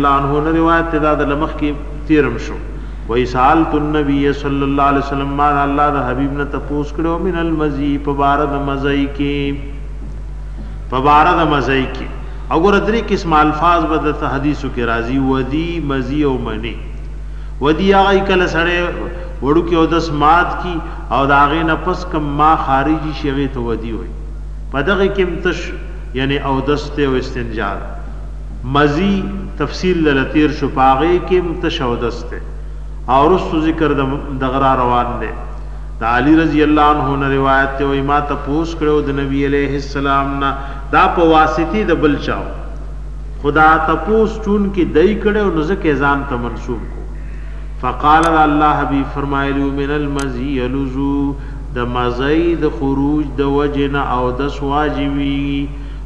الله عنه نه روایت ته دا د له مخکې تیرم شو وایي سالت النبی صلی الله علیه وسلم ما د الله د حبیب نه تپوس کړو من المزی په بار د مزی کې په بار د مزی کې او ګور درې قسم الفاظ به د حدیثو کې راځي ودی مزی او منی ودی هغه کله سره وړو کې او دس مات کی او دا غې نه پس کم ما خارجي شي غې ته ودی وي په دغه کې تش یعنی او دسته او استنجا مزی تفصیل له تیر شو په هغه کی هم تش اودس دی او وروسته ذکر د دغه را روان دی د علی رضی الله عنه نه روایت دی وایی ما تپوس کړی وو د نبی علیه السلام نه دا په واسطی د بل چا وو خو دا تپوس چونکی دی کړی وو نو ځکه یې ځان ته منسوب کړو فقال د الله حبیب فرمایلی وو من المزی الوضو د مزی د خروج د وجې نه اودس واجبیږي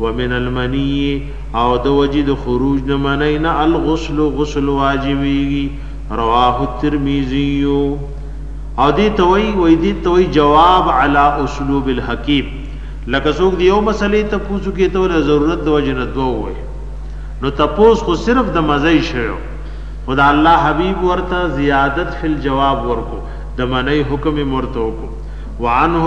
ومن المني او د وجی د خروج د منی نه الغسل غسل واجبیږی رواه الترمذی او دی ته وایی وایی دی ته وایی جواب علی اسلوب الحکیم لکه څوک دی یو مسلی تپوس وکی ته ول ضرورت د وجی نه دوه وای نو تپوس خو صرف د مزی شیو خو د الله حبیب ورته زیادت فی الجواب ورکو د منی حکم مرته وکو وعنه